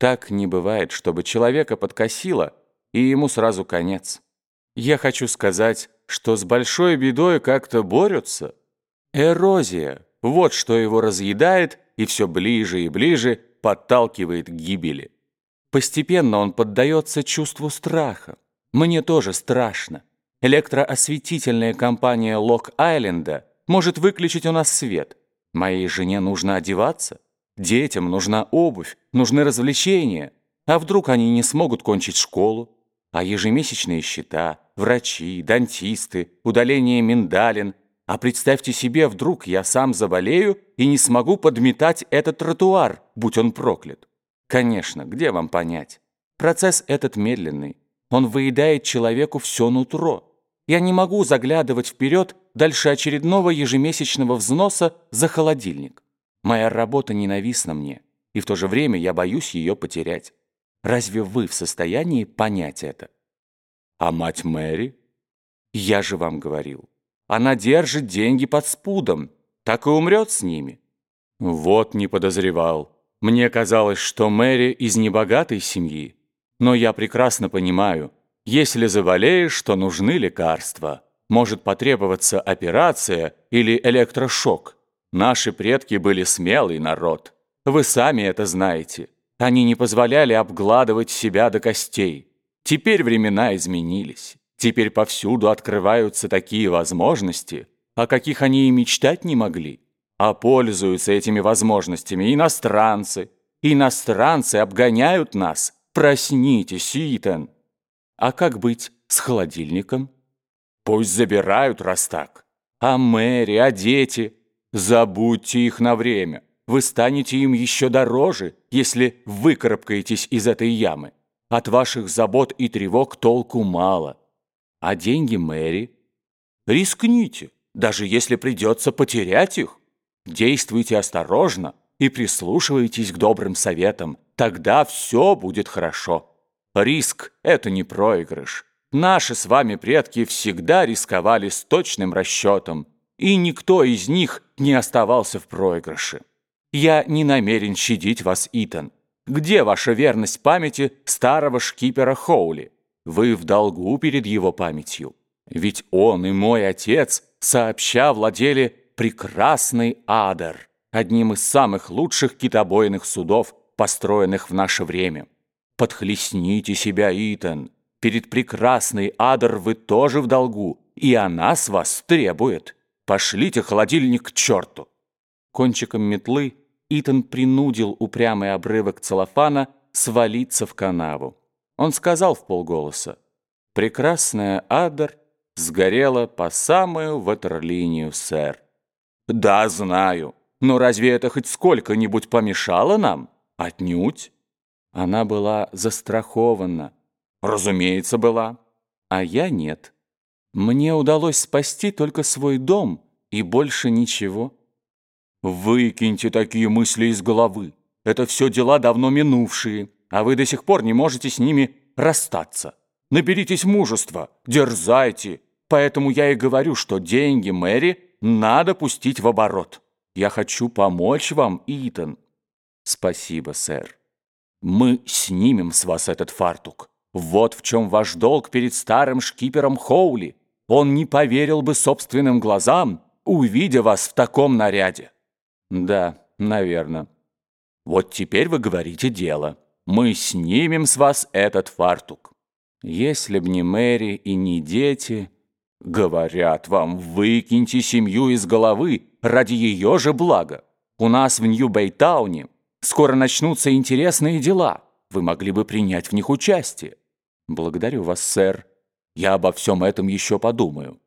Так не бывает, чтобы человека подкосило, и ему сразу конец. Я хочу сказать, что с большой бедой как-то борются. Эрозия – вот что его разъедает и все ближе и ближе подталкивает к гибели. Постепенно он поддается чувству страха. Мне тоже страшно. Электроосветительная компания Лок-Айленда может выключить у нас свет. Моей жене нужно одеваться. Детям нужна обувь, нужны развлечения. А вдруг они не смогут кончить школу? А ежемесячные счета, врачи, дантисты, удаление миндалин. А представьте себе, вдруг я сам заболею и не смогу подметать этот тротуар, будь он проклят. Конечно, где вам понять? Процесс этот медленный. Он выедает человеку все нутро. Я не могу заглядывать вперед дальше очередного ежемесячного взноса за холодильник. Моя работа ненавистна мне, и в то же время я боюсь ее потерять. Разве вы в состоянии понять это? А мать Мэри? Я же вам говорил. Она держит деньги под спудом, так и умрет с ними. Вот не подозревал. Мне казалось, что Мэри из небогатой семьи. Но я прекрасно понимаю, если заболеешь, то нужны лекарства. Может потребоваться операция или электрошок. Наши предки были смелый народ. Вы сами это знаете. Они не позволяли обгладывать себя до костей. Теперь времена изменились. Теперь повсюду открываются такие возможности, о каких они и мечтать не могли. А пользуются этими возможностями иностранцы. Иностранцы обгоняют нас. Проснитесь, Итан. А как быть с холодильником? Пусть забирают, раз так. А Мэри, а дети? Забудьте их на время. Вы станете им еще дороже, если выкарабкаетесь из этой ямы. От ваших забот и тревог толку мало. А деньги Мэри? Рискните, даже если придется потерять их. Действуйте осторожно и прислушивайтесь к добрым советам. Тогда все будет хорошо. Риск – это не проигрыш. Наши с вами предки всегда рисковали с точным расчетом – и никто из них не оставался в проигрыше. Я не намерен щадить вас, Итан. Где ваша верность памяти старого шкипера Хоули? Вы в долгу перед его памятью. Ведь он и мой отец сообща владели прекрасный Адер, одним из самых лучших китобойных судов, построенных в наше время. Подхлестните себя, Итан. Перед прекрасной Адер вы тоже в долгу, и она с вас требует. Пошлите холодильник к черту!» Кончиком метлы Итан принудил упрямый обрывок целлофана свалиться в канаву. Он сказал в полголоса, «Прекрасная Адер сгорела по самую ватерлинию, сэр». «Да, знаю. Но разве это хоть сколько-нибудь помешало нам? Отнюдь». Она была застрахована. «Разумеется, была. А я нет». Мне удалось спасти только свой дом и больше ничего. Выкиньте такие мысли из головы. Это все дела давно минувшие, а вы до сих пор не можете с ними расстаться. Наберитесь мужества, дерзайте. Поэтому я и говорю, что деньги Мэри надо пустить в оборот. Я хочу помочь вам, Итан. Спасибо, сэр. Мы снимем с вас этот фартук. Вот в чем ваш долг перед старым шкипером Хоули. Он не поверил бы собственным глазам, увидя вас в таком наряде. Да, наверное. Вот теперь вы говорите дело. Мы снимем с вас этот фартук. Если б не Мэри и не дети... Говорят вам, выкиньте семью из головы ради ее же блага. У нас в Нью-Бэйтауне скоро начнутся интересные дела. Вы могли бы принять в них участие. Благодарю вас, сэр. Я обо всем этом еще подумаю.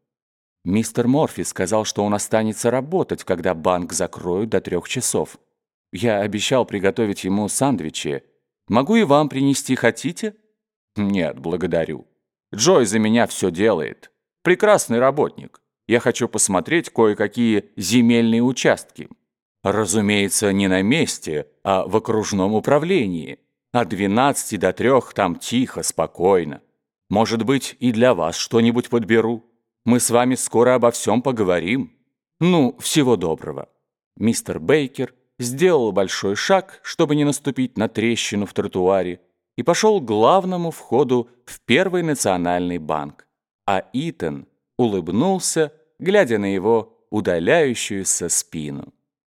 Мистер Морфи сказал, что он останется работать, когда банк закроют до трех часов. Я обещал приготовить ему сандвичи. Могу и вам принести, хотите? Нет, благодарю. Джой за меня все делает. Прекрасный работник. Я хочу посмотреть кое-какие земельные участки. Разумеется, не на месте, а в окружном управлении. От 12 до 3 там тихо, спокойно. Может быть, и для вас что-нибудь подберу. Мы с вами скоро обо всем поговорим. Ну, всего доброго. Мистер Бейкер сделал большой шаг, чтобы не наступить на трещину в тротуаре, и пошел к главному входу в Первый национальный банк. А Итан улыбнулся, глядя на его удаляющуюся спину.